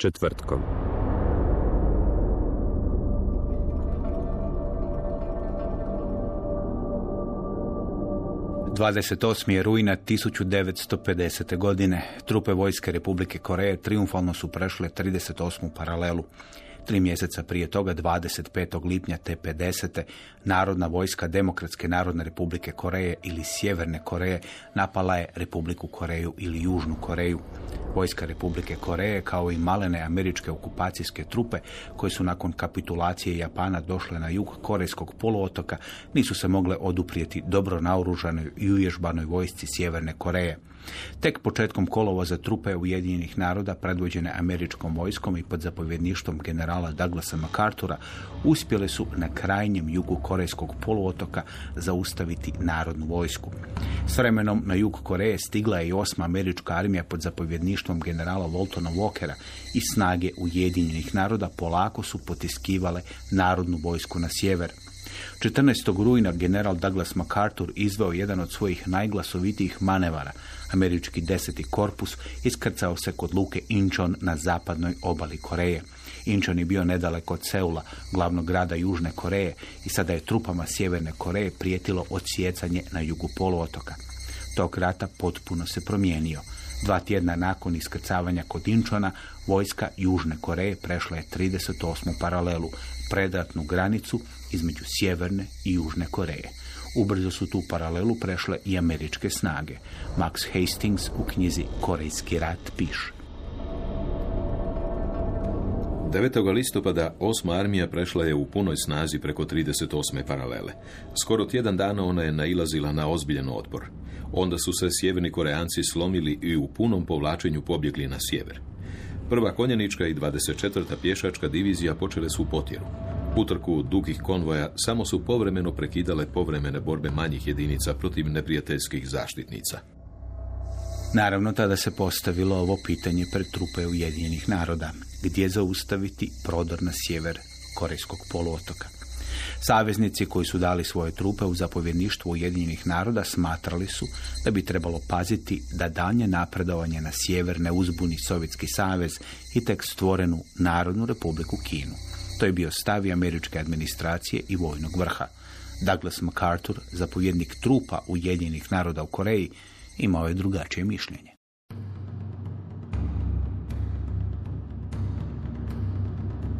Četvrtkom. Dvadeset 28. rujna 1950. godine trupe vojske Republike Koreje triumfalno su prešle 38. paralelu. Tri mjeseca prije toga, 25. lipnja te 50. Narodna vojska Demokratske narodne republike Koreje ili Sjeverne Koreje napala je Republiku Koreju ili Južnu Koreju. Vojska Republike Koreje kao i malene američke okupacijske trupe koje su nakon kapitulacije Japana došle na jug Korejskog poluotoka nisu se mogle oduprijeti dobro naoružanoj i uvježbanoj vojsci Sjeverne Koreje. Tek početkom kolovoza trupe Ujedinjenih naroda predvođene američkom vojskom i pod zapovjedništvom generala Douglasa MacArthura uspjele su na krajnjem jugu Korejskog poluotoka zaustaviti narodnu vojsku. S vremenom na jug Koreje stigla je i osma američka armija pod zapovjedništvom generala Waltona Walkera i snage Ujedinjenih naroda polako su potiskivale narodnu vojsku na sjever. 14. rujna general Douglas MacArthur izveo jedan od svojih najglasovitijih manevara. Američki deseti korpus iskrcao se kod luke Incheon na zapadnoj obali Koreje. Incheon je bio nedaleko od Seula, glavnog grada Južne Koreje i sada je trupama Sjeverne Koreje prijetilo odsjecanje na jugu poluotoka. Tog rata potpuno se promijenio. Dva tjedna nakon iskrcavanja kod Inčona, vojska Južne Koreje prešla je 38. paralelu, predratnu granicu između Sjeverne i Južne Koreje. Ubrzo su tu paralelu prešle i američke snage. Max Hastings u knjizi Korejski rat piše. 9. listopada 8. armija prešla je u punoj snazi preko 38. paralele. Skoro tjedan dana ona je nailazila na ozbiljan otpor. Onda su se sjeverni koreanci slomili i u punom povlačenju pobjegli na sjever. Prva konjenička i 24. pješačka divizija počele su potjeru. Utrku dugih konvoja samo su povremeno prekidale povremene borbe manjih jedinica protiv neprijateljskih zaštitnica. Naravno, tada se postavilo ovo pitanje pred trupe Ujedinjenih naroda. Gdje zaustaviti prodor na sjever Korejskog poluotoka? Saveznici koji su dali svoje trupe u zapovjedništvu Ujedinjenih naroda smatrali su da bi trebalo paziti da danje napredovanje na sjever ne uzbuni Sovjetski savez i tek stvorenu Narodnu republiku Kinu. To je bio stav američke administracije i vojnog vrha. Douglas MacArthur, zapovjednik trupa Ujedinjenih naroda u Koreji, imao je drugačije mišljenje.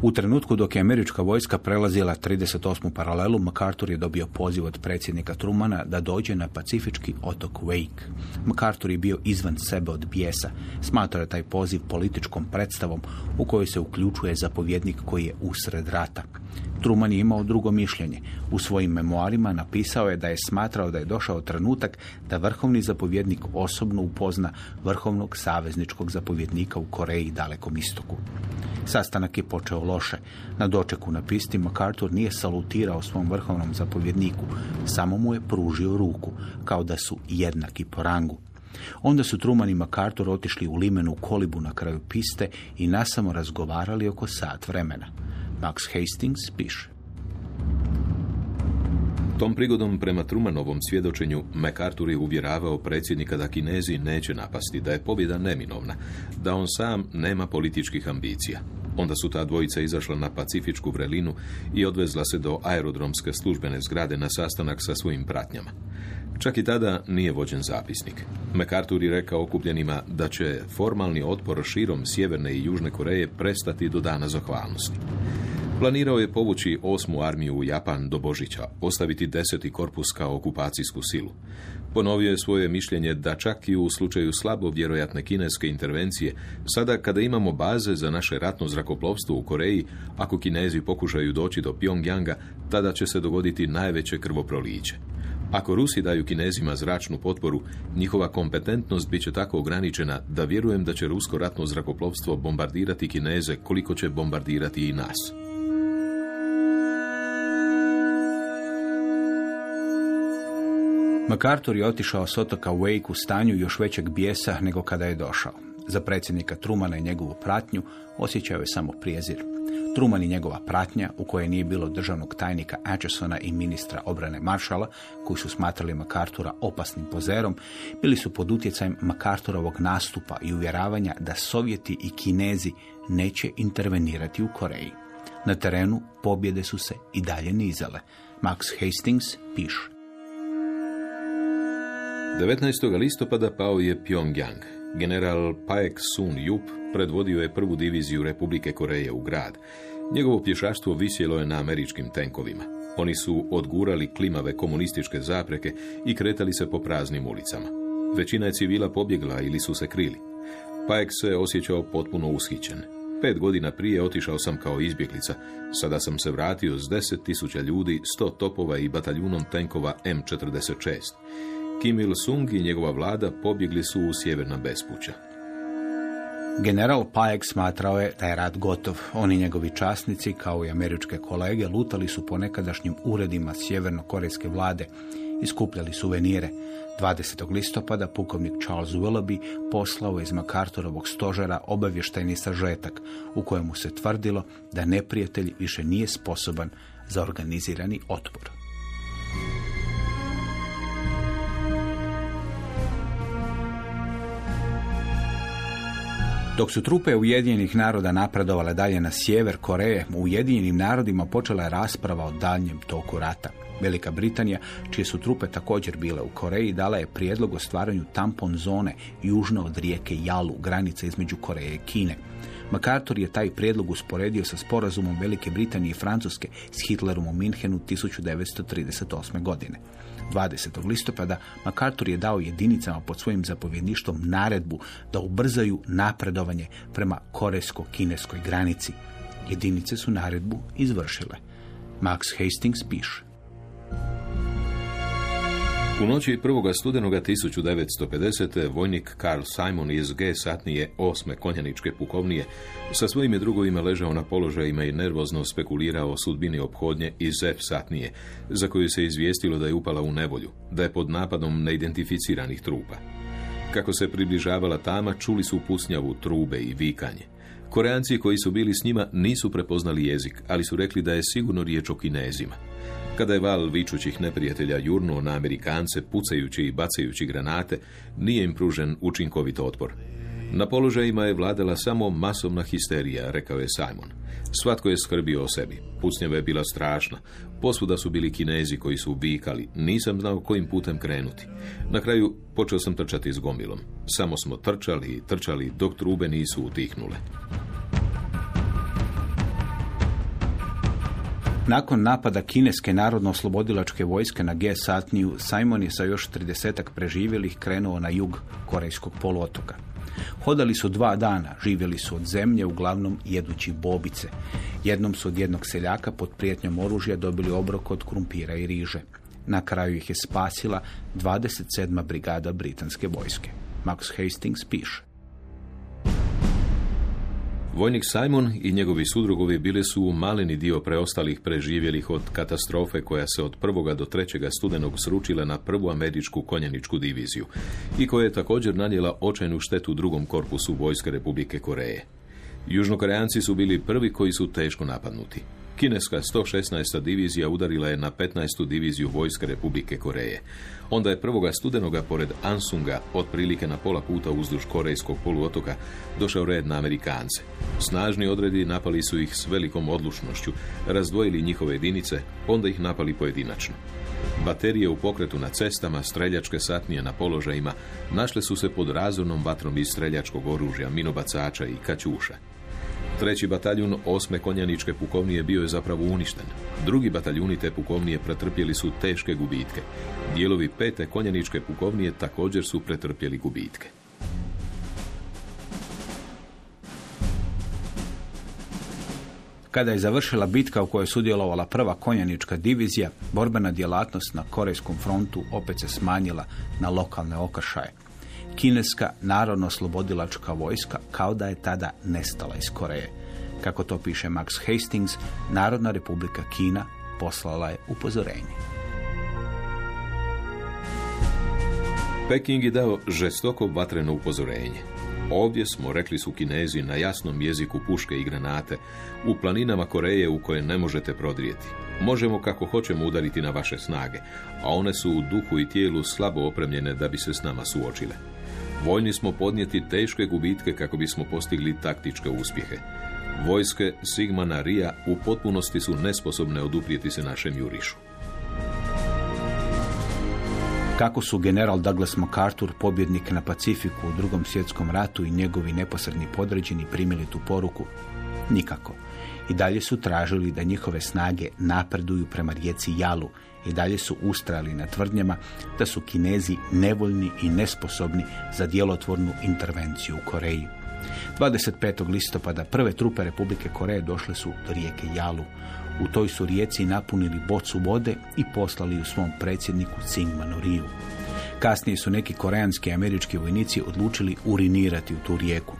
U trenutku dok je američka vojska prelazila 38. paralelu, MacArthur je dobio poziv od predsjednika Trumana da dođe na pacifički otok Wake. MacArthur je bio izvan sebe od bijesa. Smatrao je taj poziv političkom predstavom u kojoj se uključuje zapovjednik koji je usred rata. Truman je imao drugo mišljenje. U svojim memoarima napisao je da je smatrao da je došao trenutak da vrhovni zapovjednik osobno upozna vrhovnog savezničkog zapovjednika u Koreji Dalekom istoku. Sastanak je počeo loše. Na dočeku na pisti MacArthur nije salutirao svom vrhovnom zapovjedniku, samo mu je pružio ruku, kao da su jednaki po rangu. Onda su Truman i MacArthur otišli u limenu kolibu na kraju piste i nasamo razgovarali oko sat vremena. Max Hastings piše. Tom prigodom prema Trumanovom svjedočenju MacArthur je uvjeravao predsjednika da Kinezi neće napasti, da je pobjeda neminovna, da on sam nema političkih ambicija. Onda su ta dvojica izašla na Pacifičku vrelinu i odvezla se do aerodromske službene zgrade na sastanak sa svojim pratnjama. Čak i tada nije vođen zapisnik. MacArthur je rekao okupljenima da će formalni otpor širom Sjeverne i Južne Koreje prestati do dana zahvalnosti. Planirao je povući osmu armiju u Japan do Božića, ostaviti deseti korpus kao okupacijsku silu. Ponovio je svoje mišljenje da čak i u slučaju slabo vjerojatne kineske intervencije, sada kada imamo baze za naše ratno zrakoplovstvo u Koreji, ako Kinezi pokušaju doći do Pyongyanga, tada će se dogoditi najveće krvoproliće. Ako Rusi daju Kinezima zračnu potporu, njihova kompetentnost bit će tako ograničena da vjerujem da će rusko ratno zrakoplovstvo bombardirati Kineze koliko će bombardirati i nas. MacArthur je otišao s otoka Wake u stanju još većeg bijesa nego kada je došao. Za predsjednika Trumana i njegovu pratnju osjećao je samo prijezir. Truman i njegova pratnja, u kojoj nije bilo državnog tajnika Atchisona i ministra obrane Maršala, koji su smatrali MacArthura opasnim pozerom, bili su pod utjecajem MacArthurovog nastupa i uvjeravanja da Sovjeti i Kinezi neće intervenirati u Koreji. Na terenu pobjede su se i dalje nizale. Max Hastings piše. 19. listopada pao je Pyongyang. General Paek Sun Yup predvodio je prvu diviziju Republike Koreje u grad. Njegovo pješaštvo visjelo je na američkim tenkovima. Oni su odgurali klimave komunističke zapreke i kretali se po praznim ulicama. Većina je civila pobjegla ili su se krili. Paek se osjećao potpuno ushićen. Pet godina prije otišao sam kao izbjeglica. Sada sam se vratio s deset tisuća ljudi, sto topova i bataljunom tenkova M46. Kim Il-sung i njegova vlada pobjegli su u sjeverna bespuća. General Pajek smatrao je da je rat gotov. Oni njegovi časnici, kao i američke kolege, lutali su po nekadašnjim uredima sjeverno-korejske vlade i skupljali suvenire. 20. listopada pukovnik Charles Willoughby poslao iz MacArthurovog stožera obavještajni sažetak u kojemu se tvrdilo da neprijatelj više nije sposoban za organizirani otpor. Dok su trupe Ujedinjenih naroda napredovale dalje na sjever Koreje, u Ujedinjenim narodima počela je rasprava o daljnjem toku rata. Velika Britanija, čije su trupe također bile u Koreji, dala je prijedlog o stvaranju tampon zone južno od rijeke Jalu, granice između Koreje i Kine. MacArthur je taj prijedlog usporedio sa sporazumom Velike Britanije i Francuske s Hitlerom u Minhenu 1938. godine. 20. listopada MacArthur je dao jedinicama pod svojim zapovjedništvom naredbu da ubrzaju napredovanje prema korejsko-kineskoj granici. Jedinice su naredbu izvršile. Max Hastings piše. U noći 1. studenoga 1950. vojnik Karl Simon iz G satnije osme konjaničke pukovnije sa svojim drugovima ležao na položajima i nervozno spekulirao o sudbini ophodnje iz F satnije, za koju se izvijestilo da je upala u nevolju, da je pod napadom neidentificiranih trupa. Kako se približavala tama, čuli su pucnjavu trube i vikanje. Koreanci koji su bili s njima nisu prepoznali jezik, ali su rekli da je sigurno riječ o kinezima. Kada je val vičućih neprijatelja jurnuo na Amerikance, pucajući i bacajući granate, nije im pružen učinkovit otpor. Na položajima je vladala samo masovna histerija, rekao je Simon. Svatko je skrbio o sebi. Pucnjava je bila strašna. Posvuda su bili kinezi koji su vikali. Nisam znao kojim putem krenuti. Na kraju počeo sam trčati s gomilom. Samo smo trčali i trčali dok trube nisu utihnule. Nakon napada kineske narodno-oslobodilačke vojske na G satniju, Simon je sa još tridesetak preživjelih krenuo na jug Korejskog poluotoka. Hodali su dva dana, živjeli su od zemlje, uglavnom jedući bobice. Jednom su od jednog seljaka pod prijetnjom oružja dobili obrok od krumpira i riže. Na kraju ih je spasila 27. brigada britanske vojske. Max Hastings piše. Vojnik Simon i njegovi sudrugovi bili su maleni dio preostalih preživjelih od katastrofe koja se od prvoga do trećega studenog sručila na prvu američku konjaničku diviziju i koja je također nanijela očajnu štetu drugom korpusu Vojske Republike Koreje. Južnokoreanci su bili prvi koji su teško napadnuti. Kineska 116. divizija udarila je na 15. diviziju Vojske Republike Koreje. Onda je prvoga studenoga pored Ansunga, otprilike na pola puta uzduž Korejskog poluotoka, došao red na Amerikance. Snažni odredi napali su ih s velikom odlučnošću, razdvojili njihove jedinice, onda ih napali pojedinačno. Baterije u pokretu na cestama, streljačke satnije na položajima, našle su se pod razornom vatrom iz streljačkog oružja, minobacača i kaćuša. Treći bataljun osme konjaničke pukovnije bio je zapravo uništen. Drugi bataljuni te pukovnije pretrpjeli su teške gubitke. Dijelovi pete konjaničke pukovnije također su pretrpjeli gubitke. Kada je završila bitka u kojoj je sudjelovala prva konjanička divizija, borbena djelatnost na Korejskom frontu opet se smanjila na lokalne okršaje. Kineska narodno-slobodilačka vojska kao da je tada nestala iz Koreje. Kako to piše Max Hastings, Narodna republika Kina poslala je upozorenje. Peking je dao žestoko vatreno upozorenje. Ovdje smo, rekli su kinezi na jasnom jeziku puške i granate, u planinama Koreje u koje ne možete prodrijeti. Možemo kako hoćemo udariti na vaše snage, a one su u duhu i tijelu slabo opremljene da bi se s nama suočile. Voljni smo podnijeti teške gubitke kako bismo postigli taktičke uspjehe. Vojske Sigmana Rija u potpunosti su nesposobne oduprijeti se našem jurišu. Kako su general Douglas MacArthur, pobjednik na Pacifiku u drugom svjetskom ratu i njegovi neposredni podređeni primili tu poruku? Nikako. I dalje su tražili da njihove snage napreduju prema rijeci Jalu i dalje su ustrali na tvrdnjama da su Kinezi nevoljni i nesposobni za djelotvornu intervenciju u Koreji. 25. listopada prve trupe Republike Koreje došle su do rijeke Jalu. U toj su rijeci napunili bocu vode i poslali u svom predsjedniku Tsingmanu Riju. Kasnije su neki koreanski i američki vojnici odlučili urinirati u tu rijeku.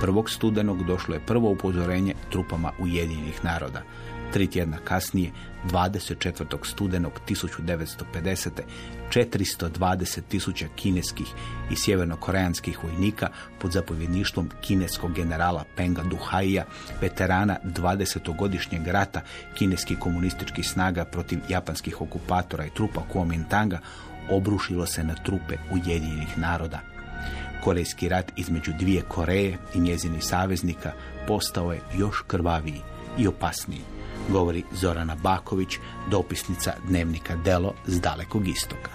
Prvog studenog došlo je prvo upozorenje trupama Ujedinjenih naroda. Tri tjedna kasnije, 24. studenog 1950. 420 tisuća kineskih i sjevernokoreanskih vojnika pod zapovjedništvom kineskog generala Penga Duhaija, veterana 20-godišnjeg rata kineskih komunističkih snaga protiv japanskih okupatora i trupa Kuomintanga, obrušilo se na trupe Ujedinjenih naroda. Korejski rat između dvije Koreje i njezinih saveznika postao je još krvaviji i opasniji govori Zorana Baković, dopisnica dnevnika Delo s dalekog istoka.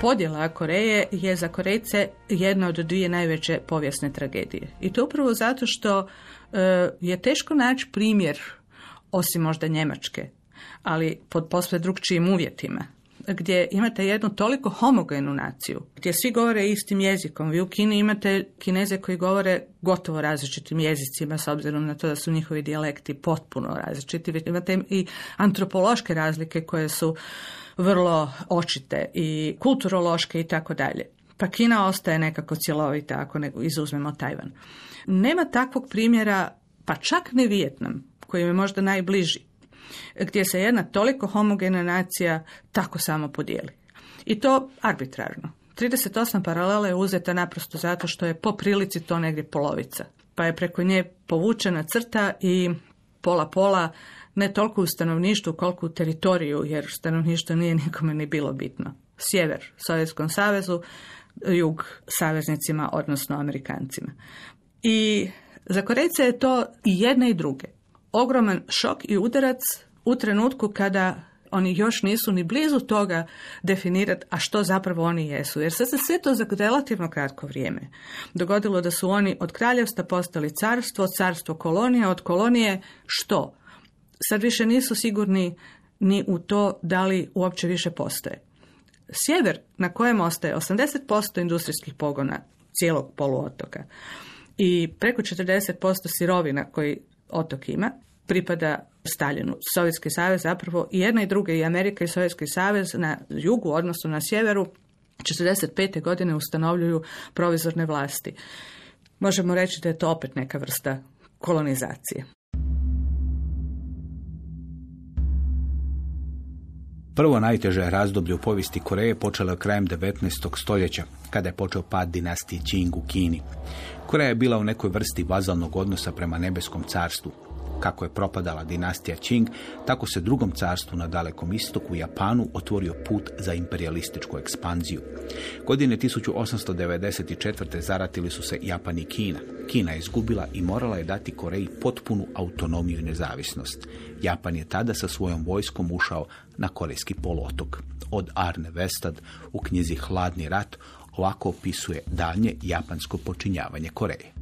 Podjela Koreje je za Korejce jedna od dvije najveće povijesne tragedije. I to upravo zato što e, je teško naći primjer, osim možda Njemačke, ali pod posve drugčijim uvjetima gdje imate jednu toliko homogenu naciju, gdje svi govore istim jezikom. Vi u Kini imate kineze koji govore gotovo različitim jezicima, s obzirom na to da su njihovi dijalekti potpuno različiti. Imate i antropološke razlike koje su vrlo očite i kulturološke i tako dalje. Pa Kina ostaje nekako cjelovita ako ne izuzmemo Tajvan. Nema takvog primjera, pa čak ne Vijetnam, koji je možda najbliži gdje se jedna toliko homogena nacija tako samo podijeli. I to arbitrarno. 38 paralela je uzeta naprosto zato što je po prilici to negdje polovica. Pa je preko nje povučena crta i pola-pola ne toliko u stanovništvu koliko u teritoriju, jer stanovništvo nije nikome ni bilo bitno. Sjever Sovjetskom savezu, jug saveznicima, odnosno Amerikancima. I za Korejce je to i jedne i druge ogroman šok i udarac u trenutku kada oni još nisu ni blizu toga definirati, a što zapravo oni jesu. Jer sad se sve to za relativno kratko vrijeme dogodilo da su oni od kraljevstva postali carstvo, carstvo kolonija, od kolonije što? Sad više nisu sigurni ni u to da li uopće više postoje. Sjever na kojem ostaje 80% industrijskih pogona cijelog poluotoka i preko 40% sirovina koji otok ima, pripada Staljinu. Sovjetski savez zapravo i jedna i druga i Amerika i Sovjetski savez na jugu, odnosno na sjeveru, 45. godine ustanovljuju provizorne vlasti. Možemo reći da je to opet neka vrsta kolonizacije. Prvo najteže razdoblje u povijesti Koreje počelo je krajem 19. stoljeća, kada je počeo pad dinastije Qing u Kini. Koreja je bila u nekoj vrsti vazalnog odnosa prema nebeskom carstvu. Kako je propadala dinastija Qing, tako se drugom carstvu na dalekom istoku Japanu otvorio put za imperialističku ekspanziju. Godine 1894. zaratili su se Japan i Kina. Kina je izgubila i morala je dati Koreji potpunu autonomiju i nezavisnost. Japan je tada sa svojom vojskom ušao na korejski poluotok. Od Arne Vestad u knjizi Hladni rat Ovako opisuje daljnje japansko počinjavanje Koreje.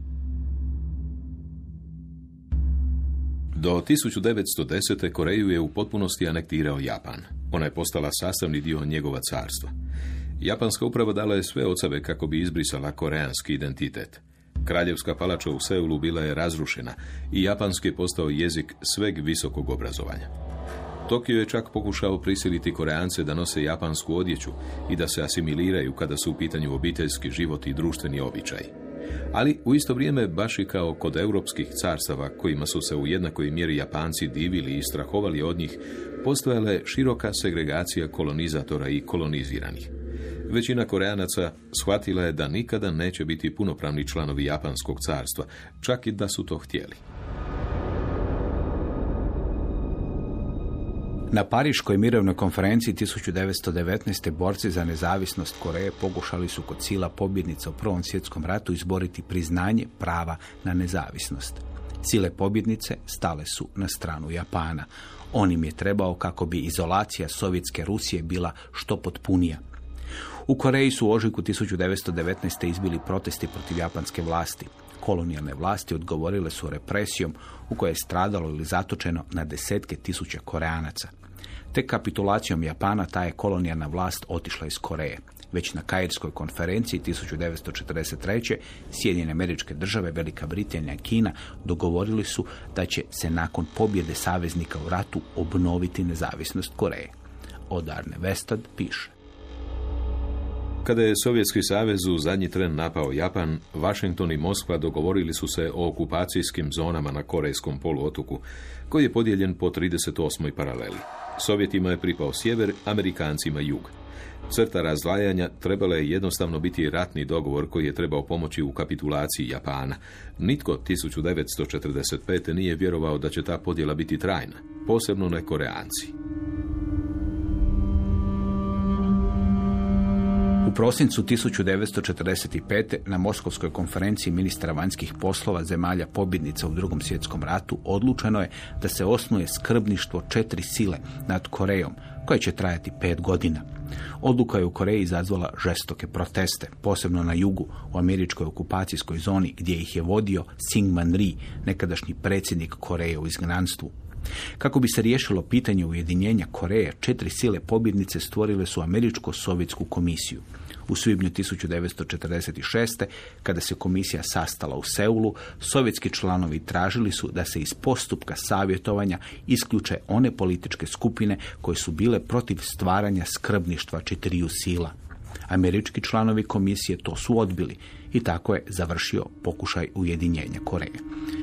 Do 1910. Koreju je u potpunosti anektirao Japan. Ona je postala sastavni dio njegova carstva. Japanska uprava dala je sve od sebe kako bi izbrisala koreanski identitet. Kraljevska palača u Seulu bila je razrušena i japanski je postao jezik sveg visokog obrazovanja. Tokio je čak pokušao prisiliti Koreance da nose japansku odjeću i da se asimiliraju kada su u pitanju obiteljski život i društveni običaj. Ali u isto vrijeme, baš i kao kod europskih carstava, kojima su se u jednakoj mjeri Japanci divili i strahovali od njih, postojala je široka segregacija kolonizatora i koloniziranih. Većina Koreanaca shvatila je da nikada neće biti punopravni članovi Japanskog carstva, čak i da su to htjeli. Na Pariškoj mirovnoj konferenciji 1919. borci za nezavisnost Koreje pokušali su kod sila pobjednica u Prvom svjetskom ratu izboriti priznanje prava na nezavisnost. Sile pobjednice stale su na stranu Japana. On im je trebao kako bi izolacija Sovjetske Rusije bila što potpunija. U Koreji su u ožujku 1919. izbili protesti protiv japanske vlasti. Kolonijalne vlasti odgovorile su represijom u kojoj je stradalo ili zatočeno na desetke tisuća Koreanaca. Te kapitulacijom Japana ta je kolonijalna vlast otišla iz Koreje. Već na Kairskoj konferenciji 1943. Sjedinjene američke države, Velika Britanija i Kina dogovorili su da će se nakon pobjede saveznika u ratu obnoviti nezavisnost Koreje. Od Arne Vestad piše. Kada je Sovjetski savez u zadnji tren napao Japan, Washington i Moskva dogovorili su se o okupacijskim zonama na Korejskom poluotoku, koji je podijeljen po 38. paraleli. Sovjetima je pripao sjever, Amerikancima jug. Crta razdvajanja trebala je jednostavno biti ratni dogovor koji je trebao pomoći u kapitulaciji Japana. Nitko 1945. nije vjerovao da će ta podjela biti trajna, posebno ne Koreanci. U prosincu 1945. na Moskovskoj konferenciji ministra vanjskih poslova zemalja pobjednica u drugom svjetskom ratu odlučeno je da se osnuje skrbništvo četiri sile nad Korejom, koje će trajati pet godina. Odluka je u Koreji izazvala žestoke proteste, posebno na jugu, u američkoj okupacijskoj zoni gdje ih je vodio Syngman Rhee, nekadašnji predsjednik Koreje u izgnanstvu. Kako bi se riješilo pitanje ujedinjenja Koreje, četiri sile pobjednice stvorile su Američko-sovjetsku komisiju. U svibnju 1946. kada se komisija sastala u Seulu, sovjetski članovi tražili su da se iz postupka savjetovanja isključe one političke skupine koje su bile protiv stvaranja skrbništva četiriju sila. Američki članovi komisije to su odbili i tako je završio pokušaj ujedinjenja Koreje.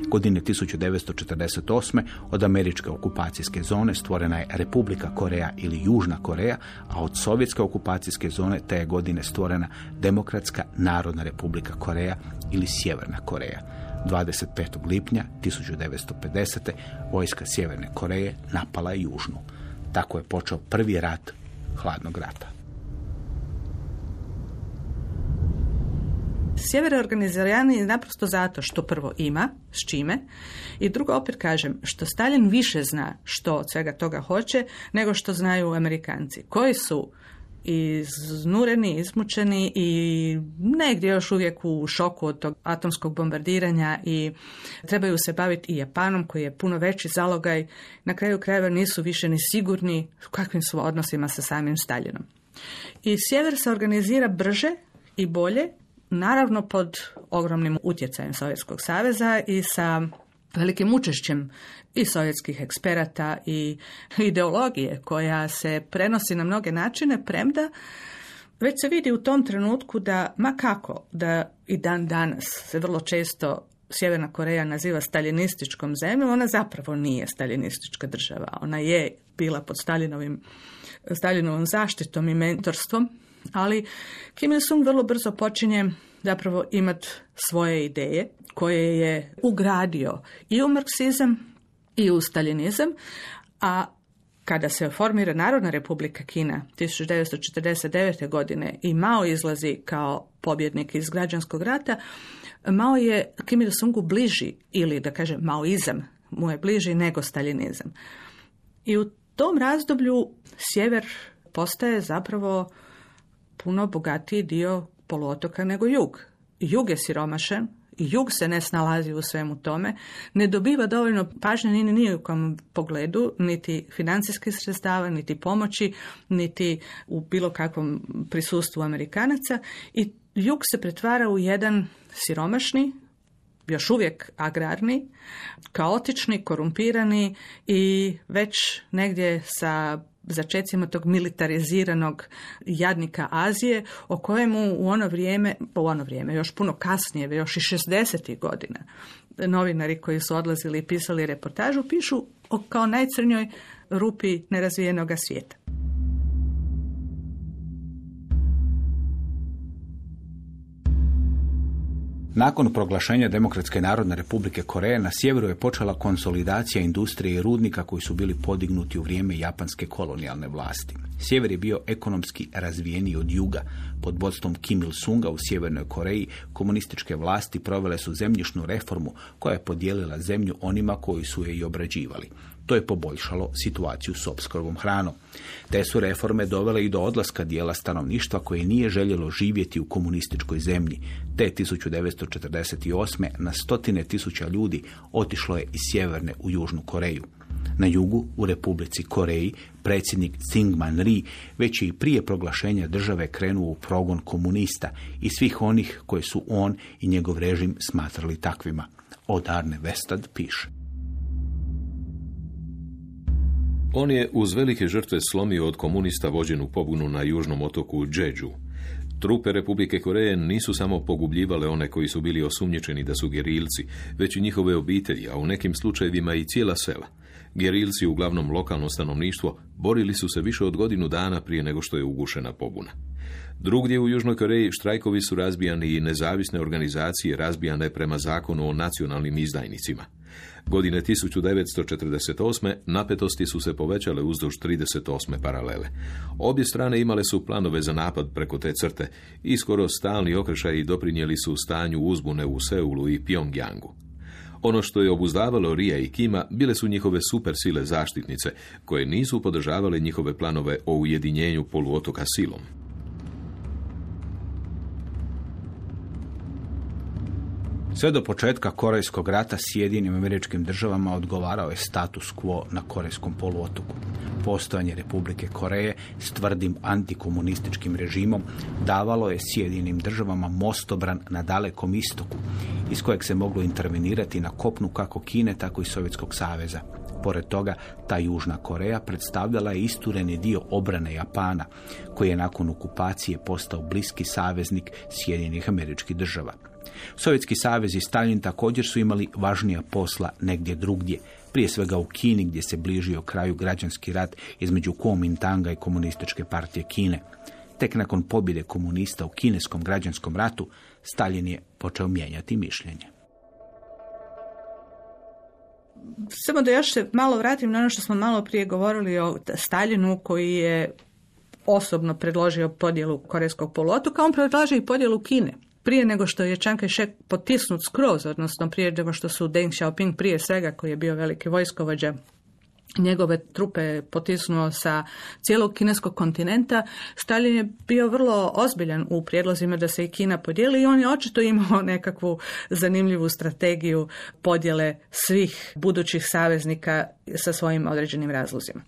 Godine 1948. od američke okupacijske zone stvorena je Republika Koreja ili Južna Koreja, a od sovjetske okupacijske zone te je godine stvorena Demokratska Narodna Republika Koreja ili Sjeverna Koreja. 25. lipnja 1950. vojska Sjeverne Koreje napala je Južnu. Tako je počeo prvi rat hladnog rata. Sjever je naprosto zato što prvo ima, s čime, i drugo opet kažem, što Stalin više zna što od svega toga hoće, nego što znaju Amerikanci, koji su iznureni, izmučeni i negdje još uvijek u šoku od tog atomskog bombardiranja i trebaju se baviti i Japanom koji je puno veći zalogaj. Na kraju krajeva nisu više ni sigurni u kakvim su odnosima sa samim Stalinom. I sjever se organizira brže i bolje naravno pod ogromnim utjecajem Sovjetskog saveza i sa velikim učešćem i sovjetskih eksperata i ideologije koja se prenosi na mnoge načine, premda već se vidi u tom trenutku da, ma kako, da i dan danas se vrlo često Sjeverna Koreja naziva staljinističkom zemljom, ona zapravo nije staljinistička država. Ona je bila pod Stalinovim, Stalinovom zaštitom i mentorstvom, ali Kim Il-sung vrlo brzo počinje zapravo imati svoje ideje koje je ugradio i u marksizam i u stalinizam, a kada se formira Narodna republika Kina 1949. godine i Mao izlazi kao pobjednik iz građanskog rata, Mao je Kim Il-sungu bliži, ili da kažem maoizam mu je bliži nego stalinizam. I u tom razdoblju sjever postaje zapravo puno bogatiji dio poluotoka nego jug. Jug je siromašen, jug se ne snalazi u svemu tome, ne dobiva dovoljno pažnje ni ni u kom pogledu, niti financijskih sredstava, niti pomoći, niti u bilo kakvom prisustvu Amerikanaca i jug se pretvara u jedan siromašni, još uvijek agrarni, kaotični, korumpirani i već negdje sa začecima tog militariziranog jadnika Azije, o kojemu u ono vrijeme, u ono vrijeme, još puno kasnije, još i 60. godina, novinari koji su odlazili i pisali reportažu, pišu o kao najcrnjoj rupi nerazvijenoga svijeta. Nakon proglašenja Demokratske narodne republike Koreje na sjeveru je počela konsolidacija industrije i rudnika koji su bili podignuti u vrijeme japanske kolonijalne vlasti. Sjever je bio ekonomski razvijeniji od juga. Pod vodstvom Kim Il-sunga u Sjevernoj Koreji komunističke vlasti provele su zemljišnu reformu koja je podijelila zemlju onima koji su je i obrađivali. To je poboljšalo situaciju s opskrbom hranom. Te su reforme dovele i do odlaska dijela stanovništva koje nije željelo živjeti u komunističkoj zemlji. Te 1948. na stotine tisuća ljudi otišlo je iz sjeverne u Južnu Koreju. Na jugu, u Republici Koreji, predsjednik Syngman Rhee već je i prije proglašenja države krenuo u progon komunista i svih onih koje su on i njegov režim smatrali takvima. Od Arne Vestad piše. On je uz velike žrtve slomio od komunista vođenu pobunu na južnom otoku Jeju. Trupe Republike Koreje nisu samo pogubljivale one koji su bili osumnjičeni da su gerilci, već i njihove obitelji, a u nekim slučajevima i cijela sela. Gerilci, uglavnom lokalno stanovništvo, borili su se više od godinu dana prije nego što je ugušena pobuna. Drugdje u Južnoj Koreji štrajkovi su razbijani i nezavisne organizacije razbijane prema zakonu o nacionalnim izdajnicima. Godine 1948. napetosti su se povećale uzduž 38. paralele. Obje strane imale su planove za napad preko te crte i skoro stalni okršaji doprinijeli su stanju uzbune u Seulu i Pyongyangu. Ono što je obuzdavalo Rija i Kima bile su njihove supersile zaštitnice, koje nisu podržavale njihove planove o ujedinjenju poluotoka silom. Sve do početka Korejskog rata s jedinim američkim državama odgovarao je status quo na Korejskom poluotoku. Postojanje Republike Koreje s tvrdim antikomunističkim režimom davalo je sjedinim državama mostobran na dalekom istoku, iz kojeg se moglo intervenirati na kopnu kako Kine, tako i Sovjetskog saveza. Pored toga, ta Južna Koreja predstavljala je istureni dio obrane Japana, koji je nakon okupacije postao bliski saveznik Sjedinjenih američkih država. Sovjetski savez i Stalin također su imali važnija posla negdje drugdje, prije svega u Kini gdje se bližio kraju građanski rat između Kuomintanga i komunističke partije Kine. Tek nakon pobjede komunista u kineskom građanskom ratu, Stalin je počeo mijenjati mišljenje. Samo da još se malo vratim na ono što smo malo prije govorili o Stalinu koji je osobno predložio podjelu Korejskog poluotoka, on predlaže i podjelu Kine prije nego što je Chiang Kai-shek potisnut skroz, odnosno prije nego što su Deng Xiaoping prije svega koji je bio veliki vojskovođa njegove trupe potisnuo sa cijelog kineskog kontinenta, Stalin je bio vrlo ozbiljan u prijedlozima da se i Kina podijeli i on je očito imao nekakvu zanimljivu strategiju podjele svih budućih saveznika sa svojim određenim razlozima.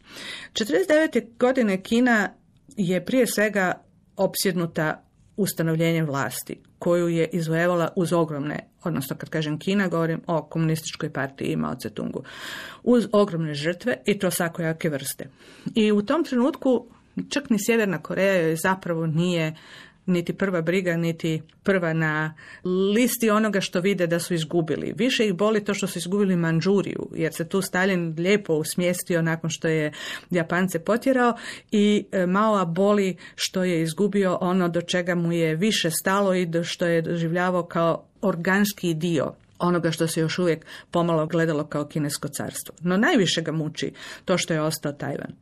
49. godine Kina je prije svega opsjednuta ustanovljenjem vlasti koju je izvojevala uz ogromne, odnosno kad kažem Kina, govorim o komunističkoj partiji Mao Tse-tungu, uz ogromne žrtve i to svakojake vrste. I u tom trenutku čak ni Sjeverna Koreja joj zapravo nije niti prva briga, niti prva na listi onoga što vide da su izgubili. Više ih boli to što su izgubili Manđuriju, jer se tu Stalin lijepo usmjestio nakon što je Japance potjerao i e, Mao boli što je izgubio ono do čega mu je više stalo i do što je doživljavao kao organski dio onoga što se još uvijek pomalo gledalo kao kinesko carstvo. No najviše ga muči to što je ostao Tajvan.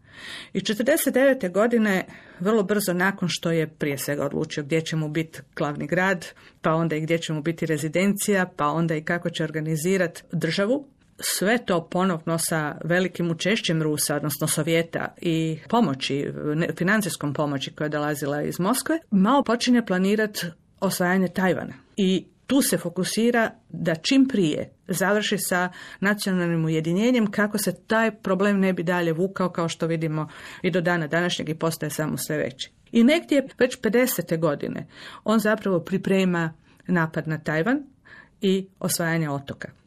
I 49. godine, vrlo brzo nakon što je prije svega odlučio gdje će mu biti glavni grad, pa onda i gdje će mu biti rezidencija, pa onda i kako će organizirati državu, sve to ponovno sa velikim učešćem Rusa, odnosno Sovjeta i pomoći, financijskom pomoći koja je dolazila iz Moskve, malo počinje planirati osvajanje Tajvana. I tu se fokusira da čim prije završi sa nacionalnim ujedinjenjem kako se taj problem ne bi dalje vukao kao što vidimo i do dana današnjeg i postaje samo sve veći. I negdje već 50. godine on zapravo priprema napad na Tajvan i osvajanje otoka.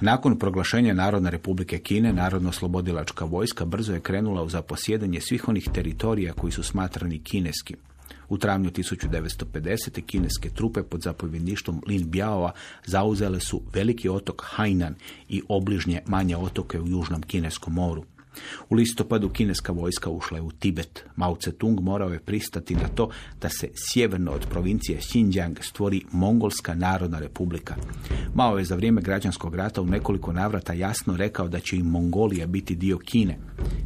Nakon proglašenja Narodne republike Kine, Narodno-slobodilačka vojska brzo je krenula u zaposjedanje svih onih teritorija koji su smatrani kineskim. U travnju 1950. kineske trupe pod zapovjedništvom Lin Biaoa zauzele su veliki otok Hainan i obližnje manje otoke u Južnom kineskom moru. U listopadu kineska vojska ušla je u Tibet. Mao Tse-tung morao je pristati na to da se sjeverno od provincije Xinjiang stvori Mongolska narodna republika. Mao je za vrijeme građanskog rata u nekoliko navrata jasno rekao da će i Mongolija biti dio Kine.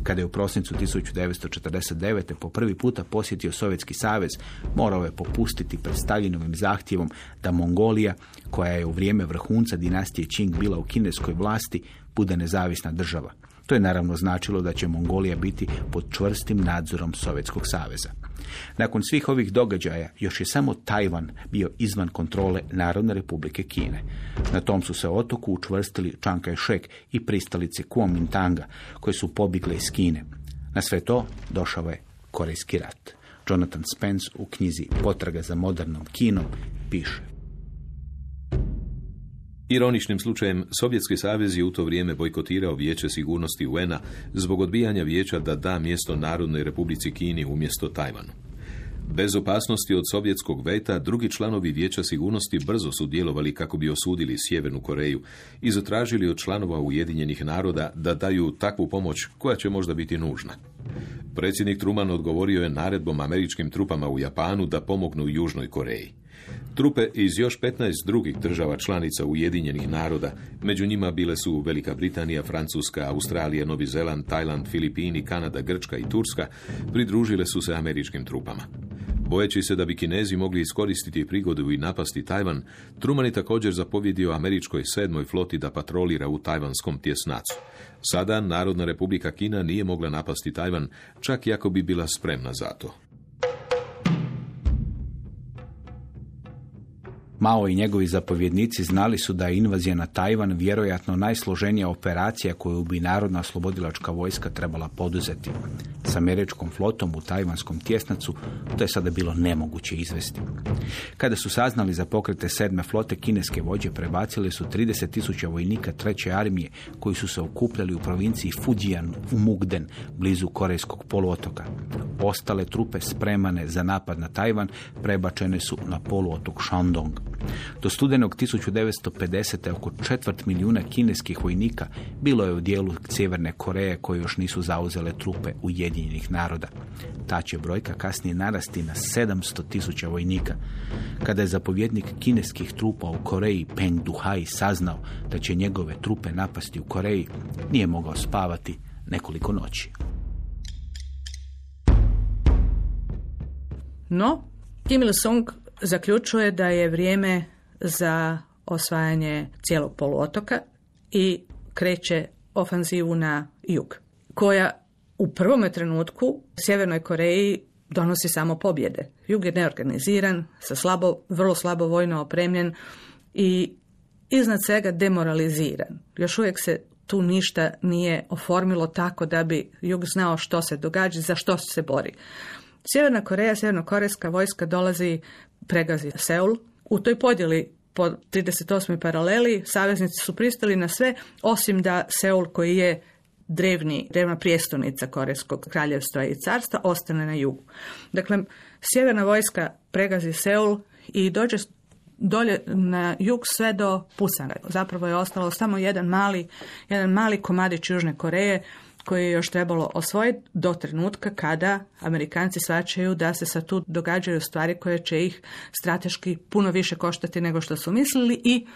Kada je u prosincu 1949. po prvi puta posjetio Sovjetski savez, morao je popustiti pred Stalinovim zahtjevom da Mongolija, koja je u vrijeme vrhunca dinastije Qing bila u kineskoj vlasti, bude nezavisna država. To je naravno značilo da će Mongolija biti pod čvrstim nadzorom Sovjetskog saveza. Nakon svih ovih događaja još je samo Tajvan bio izvan kontrole Narodne republike Kine. Na tom su se otoku učvrstili Chiang Kai-shek i pristalice Kuomintanga koje su pobigle iz Kine. Na sve to došao je Korejski rat. Jonathan Spence u knjizi Potraga za modernom kinom piše. Ironičnim slučajem, Sovjetski savez je u to vrijeme bojkotirao Vijeće sigurnosti UN-a zbog odbijanja vijeća da da mjesto Narodnoj republici Kini umjesto Tajvanu. Bez opasnosti od sovjetskog veta, drugi članovi Vijeća sigurnosti brzo su djelovali kako bi osudili Sjevernu Koreju i zatražili od članova Ujedinjenih naroda da daju takvu pomoć koja će možda biti nužna. Predsjednik Truman odgovorio je naredbom američkim trupama u Japanu da pomognu Južnoj Koreji. Trupe iz još 15 drugih država članica Ujedinjenih naroda, među njima bile su Velika Britanija, Francuska, Australija, Novi Zeland, Tajland, Filipini, Kanada, Grčka i Turska, pridružile su se američkim trupama. Bojeći se da bi Kinezi mogli iskoristiti prigodu i napasti Tajvan, Truman je također zapovjedio američkoj sedmoj floti da patrolira u tajvanskom tjesnacu. Sada Narodna republika Kina nije mogla napasti Tajvan, čak i ako bi bila spremna za to. Mao i njegovi zapovjednici znali su da je invazija na Tajvan vjerojatno najsloženija operacija koju bi Narodna oslobodilačka vojska trebala poduzeti. S američkom flotom u tajvanskom tjesnacu to je sada bilo nemoguće izvesti. Kada su saznali za pokrete sedme flote, kineske vođe prebacili su 30 tisuća vojnika treće armije koji su se okupljali u provinciji Fujian u Mugden, blizu Korejskog poluotoka. Ostale trupe spremane za napad na Tajvan prebačene su na poluotok Shandong. Do studenog 1950. oko četvrt milijuna kineskih vojnika bilo je u dijelu Sjeverne Koreje koje još nisu zauzele trupe Ujedinjenih naroda. Ta će brojka kasnije narasti na 700 tisuća vojnika. Kada je zapovjednik kineskih trupa u Koreji Peng Duhai saznao da će njegove trupe napasti u Koreji, nije mogao spavati nekoliko noći. No, Kim Il-sung zaključuje da je vrijeme za osvajanje cijelog poluotoka i kreće ofanzivu na jug, koja u prvome trenutku Sjevernoj Koreji donosi samo pobjede. Jug je neorganiziran, sa slabo, vrlo slabo vojno opremljen i iznad svega demoraliziran. Još uvijek se tu ništa nije oformilo tako da bi jug znao što se događa, za što se bori. Sjeverna Koreja, sjeverno-korejska vojska dolazi, pregazi Seul. U toj podjeli po 38. paraleli saveznici su pristali na sve, osim da Seul koji je drevni, drevna prijestolnica Korejskog kraljevstva i carstva ostane na jugu. Dakle, sjeverna vojska pregazi Seul i dođe dolje na jug sve do Pusana. Zapravo je ostalo samo jedan mali, jedan mali komadić Južne Koreje koje je još trebalo osvojiti do trenutka kada Amerikanci svačaju da se sa tu događaju stvari koje će ih strateški puno više koštati nego što su mislili i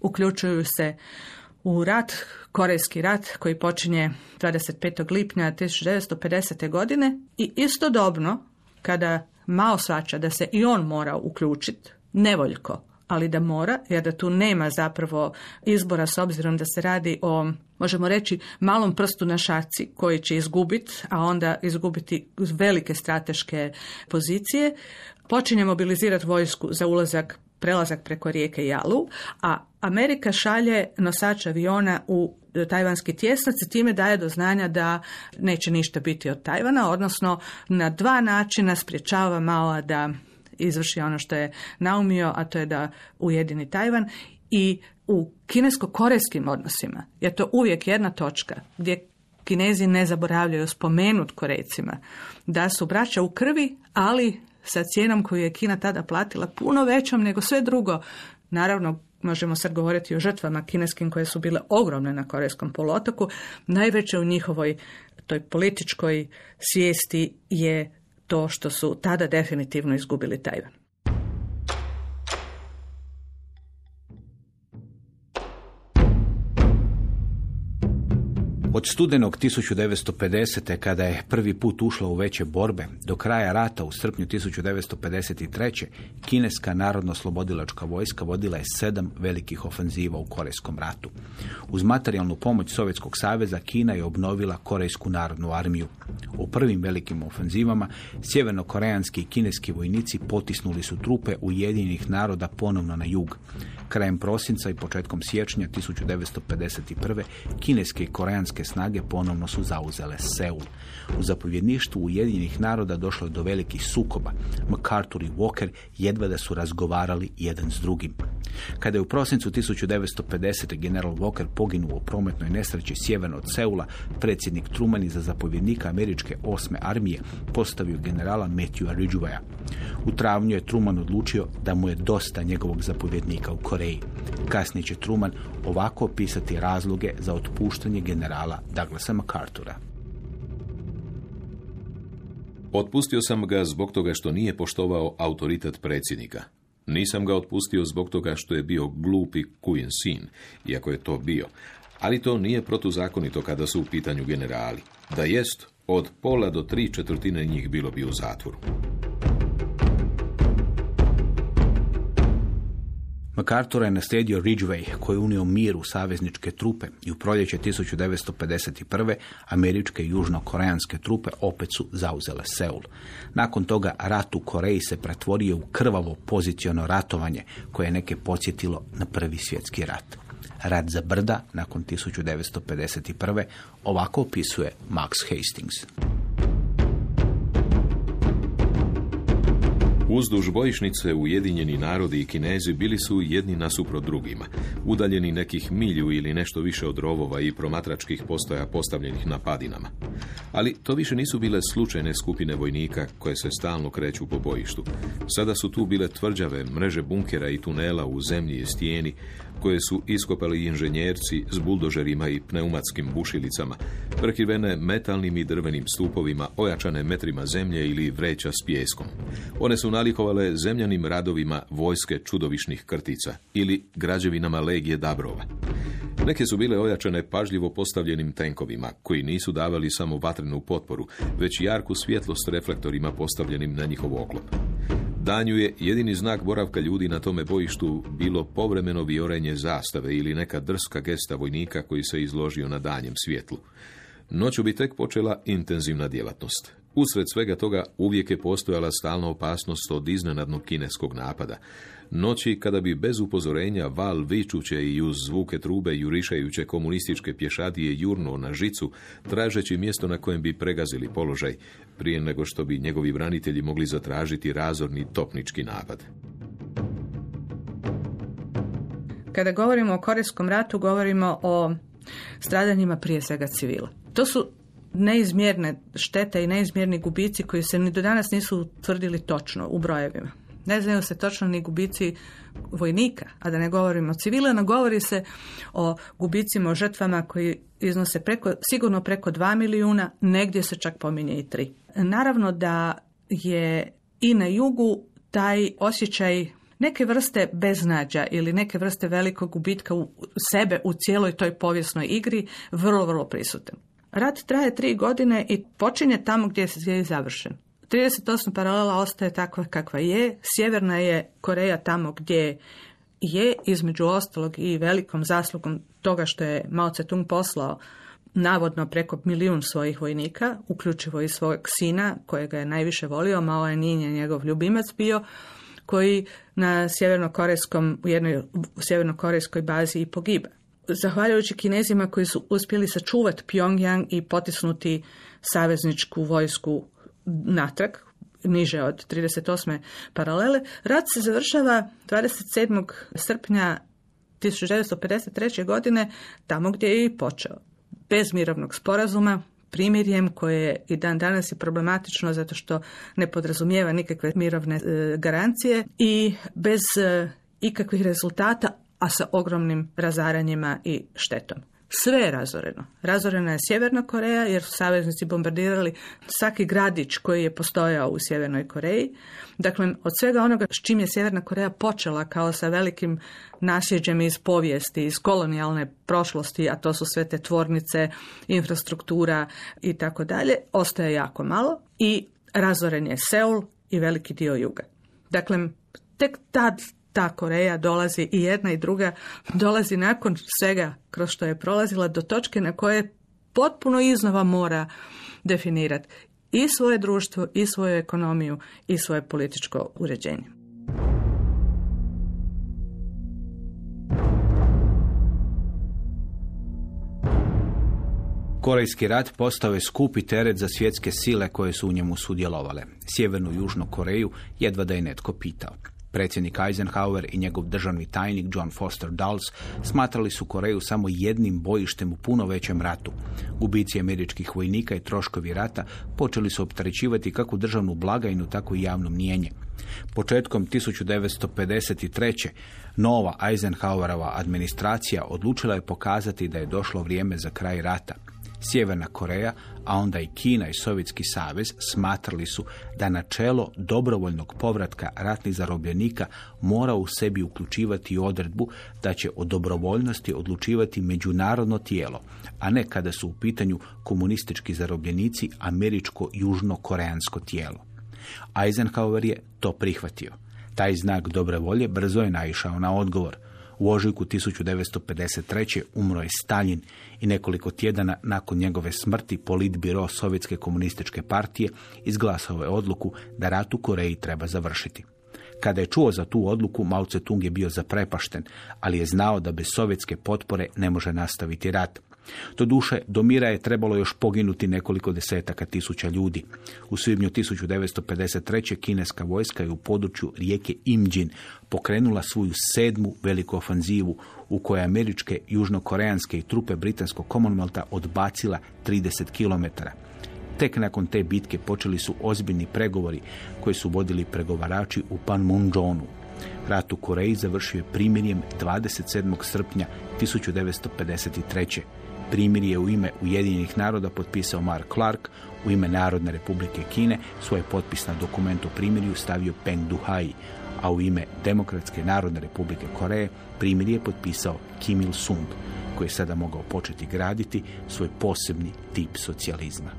uključuju se u rat, Korejski rat koji počinje 25. lipnja 1950. godine i istodobno kada Mao svača da se i on mora uključiti nevoljko ali da mora, jer da tu nema zapravo izbora s obzirom da se radi o, možemo reći, malom prstu na šaci koji će izgubiti, a onda izgubiti velike strateške pozicije. Počinje mobilizirati vojsku za ulazak prelazak preko rijeke Jalu, a Amerika šalje nosač aviona u tajvanski tjesnac i time daje do znanja da neće ništa biti od Tajvana, odnosno na dva načina sprječava Mao da izvrši ono što je naumio, a to je da ujedini Tajvan i u kinesko-korejskim odnosima je to uvijek jedna točka gdje Kinezi ne zaboravljaju spomenut Korejcima da su braća u krvi, ali sa cijenom koju je Kina tada platila puno većom nego sve drugo. Naravno, možemo sad govoriti o žrtvama kineskim koje su bile ogromne na Korejskom polotoku. Najveće u njihovoj toj političkoj svijesti je to što su tada definitivno izgubili Tajvan. Od studenog 1950. kada je prvi put ušla u veće borbe, do kraja rata u srpnju 1953. kineska narodno-slobodilačka vojska vodila je sedam velikih ofenziva u Korejskom ratu. Uz materijalnu pomoć Sovjetskog saveza Kina je obnovila Korejsku narodnu armiju. U prvim velikim ofenzivama sjevernokoreanski i kineski vojnici potisnuli su trupe Ujedinjenih naroda ponovno na jug. Krajem prosinca i početkom siječnja 1951. kineske i koreanske snage ponovno su zauzele Seul. U zapovjedništvu Ujedinjenih naroda došlo je do velikih sukoba. MacArthur i Walker jedva da su razgovarali jedan s drugim. Kada je u prosincu 1950. general Walker poginuo u prometnoj nesreći sjeverno od Seula, predsjednik Truman za zapovjednika američke osme armije postavio generala Matthewa Ridgwaya. U travnju je Truman odlučio da mu je dosta njegovog zapovjednika u Koreji. Kasnije će Truman ovako opisati razloge za otpuštanje generala Douglasa MacArthura. Otpustio sam ga zbog toga što nije poštovao autoritet predsjednika. Nisam ga otpustio zbog toga što je bio glupi kujen sin, iako je to bio. Ali to nije protuzakonito kada su u pitanju generali. Da jest, od pola do tri četvrtine njih bilo bi u zatvoru. MacArthur je naslijedio Ridgway koji je unio mir u savezničke trupe i u proljeće 1951. američke i južnokoreanske trupe opet su zauzele Seul. Nakon toga rat u Koreji se pretvorio u krvavo poziciono ratovanje koje je neke podsjetilo na prvi svjetski rat. Rat za brda nakon 1951. ovako opisuje Max Hastings. Uzduž bojišnice Ujedinjeni narodi i Kinezi bili su jedni nasuprot drugima, udaljeni nekih milju ili nešto više od rovova i promatračkih postoja postavljenih na padinama. Ali to više nisu bile slučajne skupine vojnika koje se stalno kreću po bojištu. Sada su tu bile tvrđave, mreže bunkera i tunela u zemlji i stijeni, koje su iskopali inženjerci s buldožerima i pneumatskim bušilicama, prekrivene metalnim i drvenim stupovima, ojačane metrima zemlje ili vreća s pijeskom. One su nalikovale zemljanim radovima vojske čudovišnih krtica ili građevinama legije Dabrova. Neke su bile ojačane pažljivo postavljenim tenkovima, koji nisu davali samo vatrenu potporu, već jarku svjetlost reflektorima postavljenim na njihov oklop. Danju je jedini znak boravka ljudi na tome bojištu bilo povremeno viorenje zastave ili neka drska gesta vojnika koji se izložio na danjem svjetlu. Noću bi tek počela intenzivna djelatnost. Usred svega toga uvijek je postojala stalna opasnost od iznenadnog kineskog napada. Noći kada bi bez upozorenja val vičuće i uz zvuke trube jurišajuće komunističke pješadije jurno na žicu, tražeći mjesto na kojem bi pregazili položaj, prije nego što bi njegovi branitelji mogli zatražiti razorni topnički napad. Kada govorimo o Korejskom ratu, govorimo o stradanjima prije svega civila. To su neizmjerne štete i neizmjerni gubici koji se ni do danas nisu utvrdili točno u brojevima. Ne znaju se točno ni gubici vojnika, a da ne govorimo o civilima, govori se o gubicima, o žrtvama koji iznose preko, sigurno preko 2 milijuna, negdje se čak pominje i 3. Naravno da je i na jugu taj osjećaj neke vrste beznađa ili neke vrste velikog gubitka u sebe u cijeloj toj povijesnoj igri vrlo, vrlo prisutan. Rat traje tri godine i počinje tamo gdje je završen. 38 paralela ostaje takva kakva je. Sjeverna je Koreja tamo gdje je između ostalog i velikom zaslugom toga što je Mao Tse-tung poslao navodno preko milijun svojih vojnika, uključivo i svojeg sina, kojega je najviše volio, Mao je nije njegov ljubimac bio, koji na sjevernokorejskom, u jednoj sjevernokorejskoj bazi i pogiba. Zahvaljujući kinezima koji su uspjeli sačuvati Pyongyang i potisnuti savezničku vojsku natrag, niže od 38. paralele, rat se završava 27. srpnja 1953. godine tamo gdje je i počeo. Bez mirovnog sporazuma, primirjem koje je i dan danas je problematično zato što ne podrazumijeva nikakve mirovne e, garancije i bez e, ikakvih rezultata, a sa ogromnim razaranjima i štetom. Sve je razoreno. Razorena je Sjeverna Koreja jer su saveznici bombardirali svaki gradić koji je postojao u Sjevernoj Koreji. Dakle, od svega onoga s čim je Sjeverna Koreja počela kao sa velikim nasljeđem iz povijesti, iz kolonijalne prošlosti, a to su sve te tvornice, infrastruktura i tako dalje, ostaje jako malo i razoren je Seul i veliki dio juga. Dakle, tek tad ta Koreja dolazi i jedna i druga dolazi nakon svega kroz što je prolazila do točke na koje potpuno iznova mora definirati i svoje društvo, i svoju ekonomiju, i svoje političko uređenje. Korejski rat postao je skupi teret za svjetske sile koje su u njemu sudjelovale. Sjevernu i Južnu Koreju jedva da je netko pitao. Predsjednik Eisenhower i njegov državni tajnik John Foster Dulles smatrali su Koreju samo jednim bojištem u puno većem ratu. Gubici američkih vojnika i troškovi rata počeli su opterećivati kako državnu blagajnu, tako i javno mnijenje. Početkom 1953. nova Eisenhowerova administracija odlučila je pokazati da je došlo vrijeme za kraj rata. Sjeverna Koreja, a onda i Kina i Sovjetski savez smatrali su da načelo dobrovoljnog povratka ratnih zarobljenika mora u sebi uključivati odredbu da će o dobrovoljnosti odlučivati međunarodno tijelo, a ne kada su u pitanju komunistički zarobljenici američko-južno-koreansko tijelo. Eisenhower je to prihvatio. Taj znak dobre volje brzo je naišao na odgovor – u ožujku 1953. umro je Stalin i nekoliko tjedana nakon njegove smrti politbiro Sovjetske komunističke partije izglasao je odluku da rat u Koreji treba završiti. Kada je čuo za tu odluku, Mao Tse-tung je bio zaprepašten, ali je znao da bez sovjetske potpore ne može nastaviti rat. Do duše, do mira je trebalo još poginuti nekoliko desetaka tisuća ljudi. U svibnju 1953. kineska vojska je u području rijeke Imjin pokrenula svoju sedmu veliku ofanzivu u kojoj američke, južnokoreanske i trupe britanskog Commonwealtha odbacila 30 km. Tek nakon te bitke počeli su ozbiljni pregovori koji su vodili pregovarači u Panmunjonu. Rat u Koreji završio je primjenjem 27. srpnja 1953 je u ime Ujedinjenih naroda potpisao Mark Clark, u ime Narodne republike Kine svoj potpis na dokument o primirju stavio Peng Duhai, a u ime Demokratske narodne republike Koreje primirje je potpisao Kim Il-sung, koji je sada mogao početi graditi svoj posebni tip socijalizma.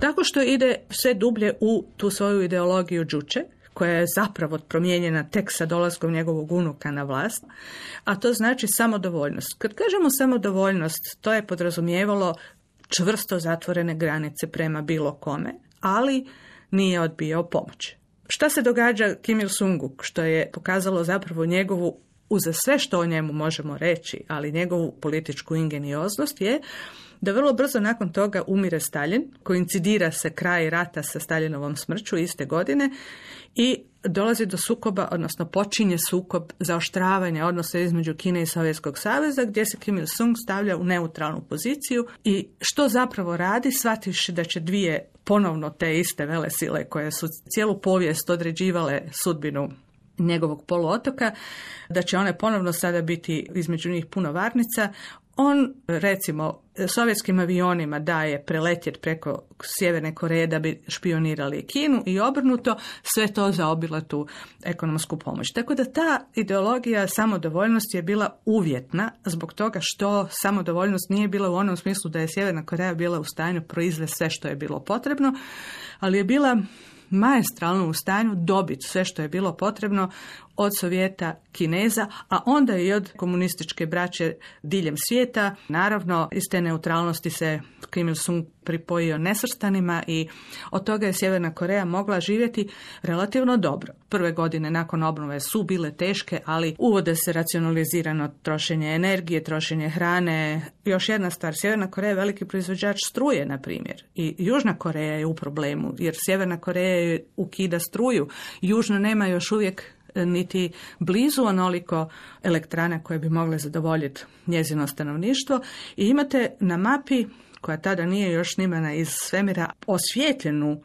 Tako što ide sve dublje u tu svoju ideologiju džuče, koja je zapravo promijenjena tek sa dolaskom njegovog unuka na vlast, a to znači samodovoljnost. Kad kažemo samodovoljnost, to je podrazumijevalo čvrsto zatvorene granice prema bilo kome, ali nije odbijao pomoć. Šta se događa Kim Il-sungu, što je pokazalo zapravo njegovu, uza sve što o njemu možemo reći, ali njegovu političku ingenioznost je da vrlo brzo nakon toga umire Stalin, koincidira se kraj rata sa Stalinovom smrću iste godine i dolazi do sukoba, odnosno počinje sukob zaoštravanja odnosa između Kine i Sovjetskog saveza, gdje se Kim Il-sung stavlja u neutralnu poziciju i što zapravo radi, shvativši da će dvije ponovno te iste vele sile koje su cijelu povijest određivale sudbinu njegovog poluotoka, da će one ponovno sada biti između njih puno varnica, on, recimo, sovjetskim avionima daje preletjet preko Sjeverne Koreje da bi špionirali Kinu i obrnuto, sve to za obilatu ekonomsku pomoć. Tako da ta ideologija samodovoljnosti je bila uvjetna zbog toga što samodovoljnost nije bila u onom smislu da je Sjeverna Koreja bila u stanju proizvesti sve što je bilo potrebno, ali je bila majestralno u stanju dobiti sve što je bilo potrebno od Sovjeta, Kineza, a onda i od komunističke braće diljem svijeta. Naravno, iz te neutralnosti se Kim Il-sung pripojio nesrstanima i od toga je Sjeverna Koreja mogla živjeti relativno dobro. Prve godine nakon obnove su bile teške, ali uvode se racionalizirano trošenje energije, trošenje hrane. Još jedna stvar, Sjeverna Koreja je veliki proizvođač struje, na primjer. I Južna Koreja je u problemu, jer Sjeverna Koreja ukida struju. Južno nema još uvijek niti blizu onoliko elektrana koje bi mogle zadovoljiti njezino stanovništvo i imate na mapi koja tada nije još snimana iz svemira osvjetljenu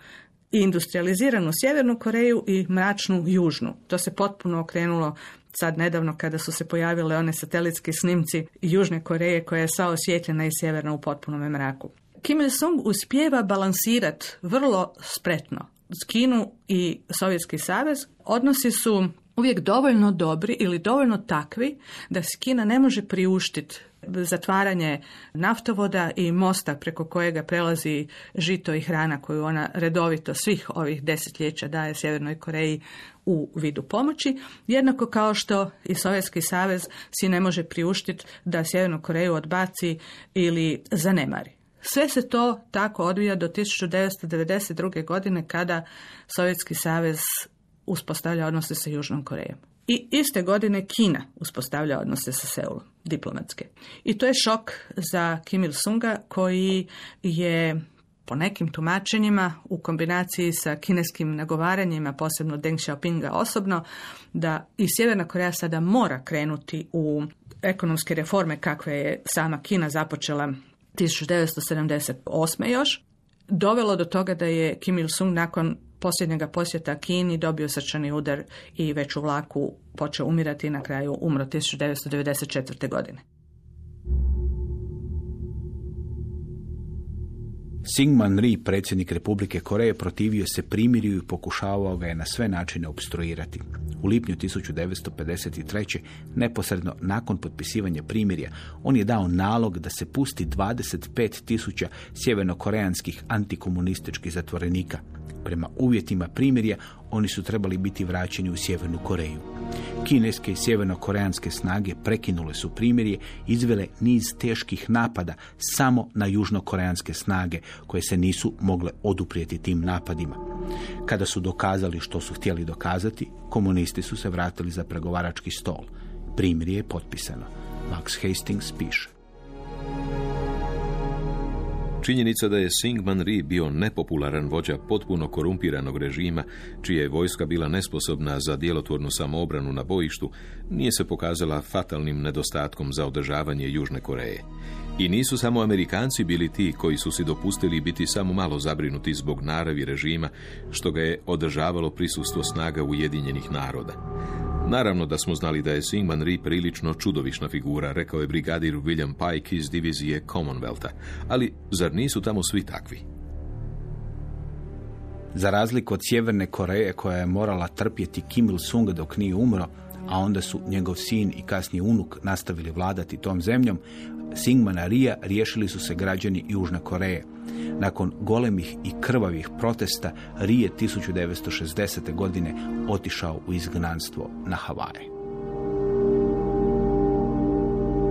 i industrializiranu Sjevernu Koreju i mračnu Južnu. To se potpuno okrenulo sad nedavno kada su se pojavile one satelitski snimci Južne Koreje koja je sva osvjetljena i sjeverna u potpunom mraku. Kim Il-sung uspijeva balansirati vrlo spretno Kinu i Sovjetski savez. Odnosi su uvijek dovoljno dobri ili dovoljno takvi da se Kina ne može priuštiti zatvaranje naftovoda i mosta preko kojega prelazi žito i hrana koju ona redovito svih ovih desetljeća daje Sjevernoj Koreji u vidu pomoći, jednako kao što i Sovjetski savez si ne može priuštiti da Sjevernu Koreju odbaci ili zanemari. Sve se to tako odvija do 1992. godine kada Sovjetski savez uspostavlja odnose sa Južnom Korejom. I iste godine Kina uspostavlja odnose sa Seulom, diplomatske. I to je šok za Kim Il-sunga koji je po nekim tumačenjima u kombinaciji sa kineskim nagovaranjima, posebno Deng Xiaopinga osobno, da i Sjeverna Koreja sada mora krenuti u ekonomske reforme kakve je sama Kina započela 1978. još, dovelo do toga da je Kim Il-sung nakon posljednjega posjeta Kini dobio srčani udar i već u vlaku počeo umirati na kraju umro 1994. godine. Syngman Rhee, predsjednik Republike Koreje, protivio se primirju i pokušavao ga je na sve načine obstruirati. U lipnju 1953. neposredno nakon potpisivanja primirja, on je dao nalog da se pusti 25 tisuća sjevernokoreanskih antikomunističkih zatvorenika. Prema uvjetima primirja, oni su trebali biti vraćeni u Sjevernu Koreju. Kineske i sjevernokoreanske snage prekinule su primirje, izvele niz teških napada samo na južnokoreanske snage, koje se nisu mogle oduprijeti tim napadima. Kada su dokazali što su htjeli dokazati, komunisti su se vratili za pregovarački stol. Primirje je potpisano. Max Hastings piše. Činjenica da je Singman Rhee bio nepopularan vođa potpuno korumpiranog režima, čija je vojska bila nesposobna za djelotvornu samoobranu na bojištu, nije se pokazala fatalnim nedostatkom za održavanje Južne Koreje. I nisu samo Amerikanci bili ti koji su si dopustili biti samo malo zabrinuti zbog naravi režima, što ga je održavalo prisustvo snaga Ujedinjenih naroda. Naravno da smo znali da je Singman Rhee prilično čudovišna figura, rekao je brigadir William Pike iz divizije Commonwealtha. Ali zar nisu tamo svi takvi? Za razliku od Sjeverne Koreje koja je morala trpjeti Kim Il-sung dok nije umro, a onda su njegov sin i kasniji unuk nastavili vladati tom zemljom, Singmana Rija riješili su se građani Južne Koreje. Nakon golemih i krvavih protesta, Rije 1960. godine otišao u izgnanstvo na Havaje.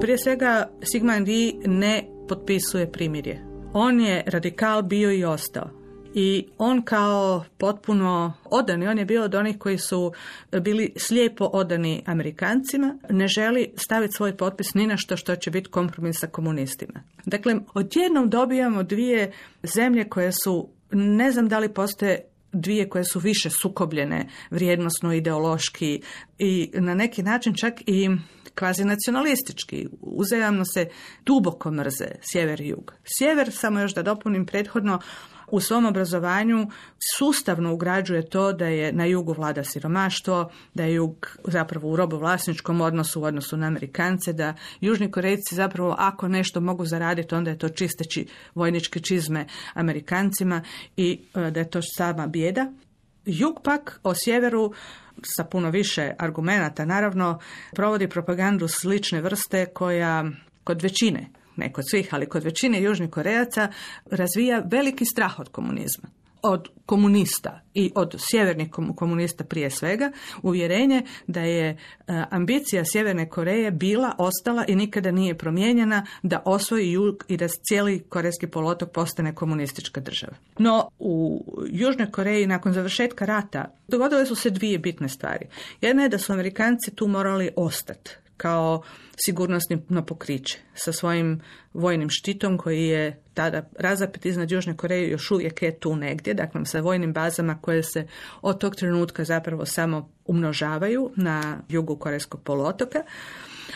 Prije svega, Sigmund Rhee ne potpisuje primirje. On je radikal bio i ostao i on kao potpuno odani, on je bio od onih koji su bili slijepo odani Amerikancima, ne želi staviti svoj potpis ni na što što će biti kompromis sa komunistima. Dakle, odjednom dobijamo dvije zemlje koje su, ne znam da li postoje dvije koje su više sukobljene vrijednosno, ideološki i na neki način čak i kvazi nacionalistički. Uzajamno se duboko mrze sjever i jug. Sjever, samo još da dopunim prethodno, u svom obrazovanju sustavno ugrađuje to da je na jugu vlada siromaštvo, da je jug zapravo u robovlasničkom odnosu u odnosu na Amerikance, da južni Korejci zapravo ako nešto mogu zaraditi, onda je to čisteći vojničke čizme Amerikancima i e, da je to sama bijeda. Jug pak o sjeveru sa puno više argumenata naravno provodi propagandu slične vrste koja kod većine ne kod svih, ali kod većine južnih Korejaca razvija veliki strah od komunizma. od komunista i od sjevernih kom- komunista prije svega uvjerenje da je e, ambicija Sjeverne Koreje bila, ostala i nikada nije promijenjena da osvoji jug i da cijeli korejski poluotok postane komunistička država. No u Južnoj Koreji nakon završetka rata dogodile su se dvije bitne stvari. Jedna je da su Amerikanci tu morali ostati kao sigurnosno pokriće sa svojim vojnim štitom koji je tada razapet iznad Južne Koreje još uvijek je tu negdje, dakle sa vojnim bazama koje se od tog trenutka zapravo samo umnožavaju na jugu Korejskog poluotoka,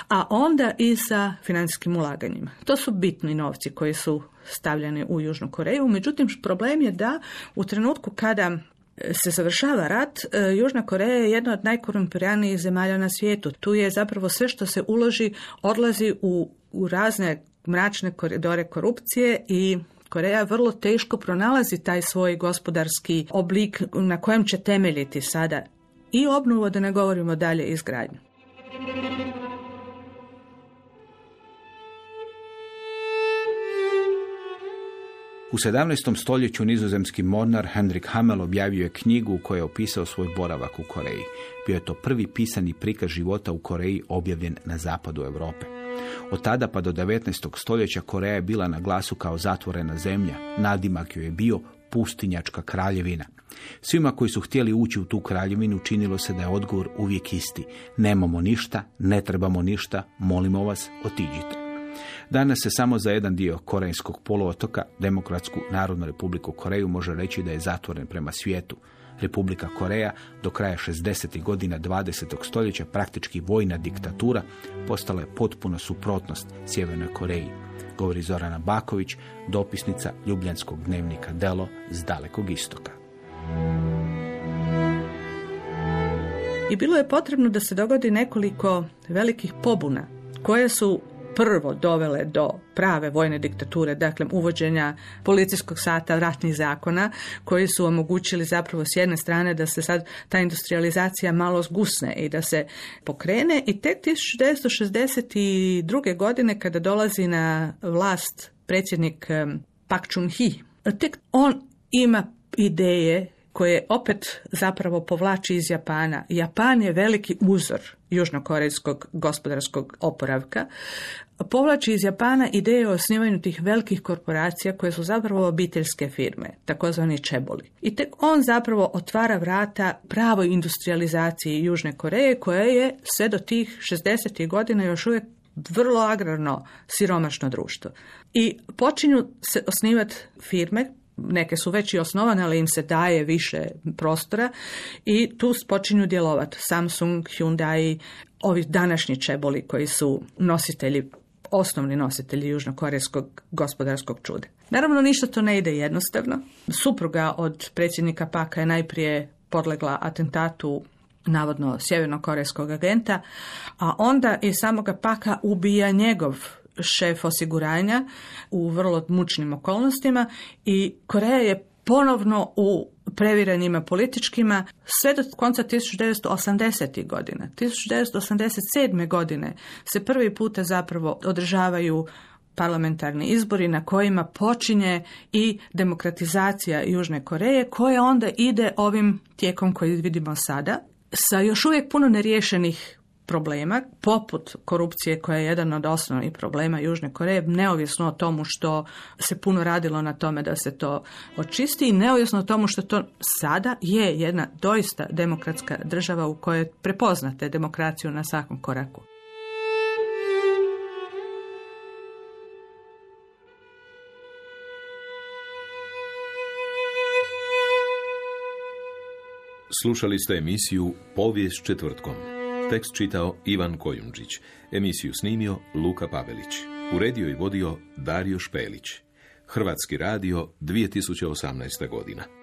a onda i sa financijskim ulaganjima. To su bitni novci koji su stavljeni u Južnu Koreju, međutim problem je da u trenutku kada se završava rat, e, Južna Koreja je jedna od najkorumpiranijih zemalja na svijetu. Tu je zapravo sve što se uloži odlazi u, u razne mračne koridore korupcije i Koreja vrlo teško pronalazi taj svoj gospodarski oblik na kojem će temeljiti sada i obnovu, da ne govorimo dalje, izgradnju. U 17. stoljeću nizozemski mornar Henrik Hamel objavio je knjigu u kojoj je opisao svoj boravak u Koreji. Bio je to prvi pisani prikaz života u Koreji objavljen na zapadu Europe. Od tada pa do 19. stoljeća Koreja je bila na glasu kao zatvorena zemlja. Nadimak joj je bio pustinjačka kraljevina. Svima koji su htjeli ući u tu kraljevinu činilo se da je odgovor uvijek isti. Nemamo ništa, ne trebamo ništa, molimo vas, otiđite. Danas se samo za jedan dio Korejskog poluotoka, Demokratsku Narodnu Republiku Koreju, može reći da je zatvoren prema svijetu. Republika Koreja do kraja 60. godina 20. stoljeća praktički vojna diktatura postala je potpuno suprotnost Sjevernoj Koreji. Govori Zorana Baković, dopisnica Ljubljanskog dnevnika Delo s dalekog istoka. I bilo je potrebno da se dogodi nekoliko velikih pobuna koje su prvo dovele do prave vojne diktature, dakle uvođenja policijskog sata, ratnih zakona, koji su omogućili zapravo s jedne strane da se sad ta industrializacija malo zgusne i da se pokrene i tek 1962. godine kada dolazi na vlast predsjednik Pak Chung-hee, tek on ima ideje koje opet zapravo povlači iz Japana. Japan je veliki uzor južnokorejskog gospodarskog oporavka. Povlači iz Japana ideje o osnivanju tih velikih korporacija koje su zapravo obiteljske firme, takozvani čeboli. I tek on zapravo otvara vrata pravoj industrializaciji Južne Koreje koja je sve do tih 60. godina još uvijek vrlo agrarno siromašno društvo. I počinju se osnivati firme neke su već i osnovane, ali im se daje više prostora i tu počinju djelovati Samsung, Hyundai, ovi današnji čeboli koji su nositelji osnovni nositelji južnokorejskog gospodarskog čuda. Naravno, ništa to ne ide jednostavno. Supruga od predsjednika Paka je najprije podlegla atentatu navodno sjevernokorejskog agenta, a onda i samoga Paka ubija njegov šef osiguranja u vrlo mučnim okolnostima i Koreja je ponovno u previranjima političkima sve do konca 1980. godina. 1987. godine se prvi puta zapravo održavaju parlamentarni izbori na kojima počinje i demokratizacija Južne Koreje koja onda ide ovim tijekom koji vidimo sada sa još uvijek puno neriješenih problema, poput korupcije koja je jedan od osnovnih problema Južne Koreje, neovisno o tomu što se puno radilo na tome da se to očisti i neovisno o tomu što to sada je jedna doista demokratska država u kojoj prepoznate demokraciju na svakom koraku. Slušali ste emisiju Povijest četvrtkom. Tekst čitao Ivan Kojundžić. Emisiju snimio Luka Pavelić. Uredio i vodio Dario Špelić. Hrvatski radio 2018. godina.